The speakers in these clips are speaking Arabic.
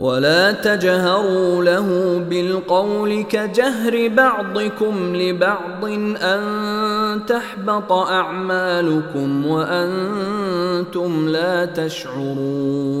ولا تجهروا له بالقول كجهر بعضكم لبعض أن تحبط أعمالكم وأنتم لا تشعرون.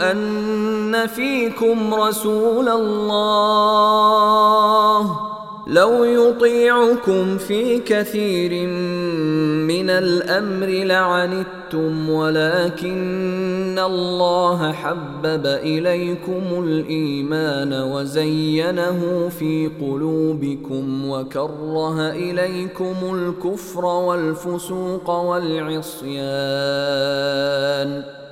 أن فيكم رسول الله لو يطيعكم في كثير من الأمر لعنتم ولكن الله حبب إليكم الإيمان وزينه في قلوبكم وكره إليكم الكفر والفسوق والعصيان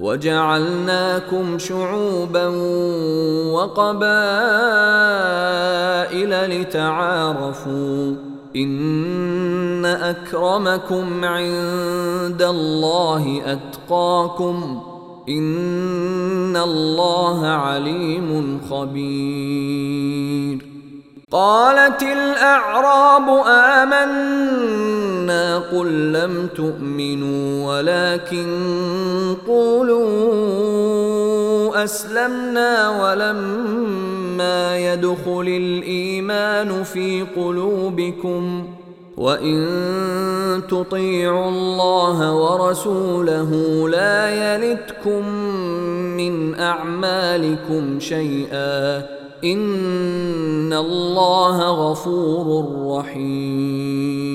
وجعلناكم شعوبا وقبائل لتعارفوا إن أكرمكم عند الله أتقاكم إن الله عليم خبير. قالت الأعراب امنا قل لم تؤمنوا ولكن قولوا أسلمنا ولما يدخل الإيمان في قلوبكم وإن تطيعوا الله ورسوله لا يلتكم من أعمالكم شيئا إن الله غفور رحيم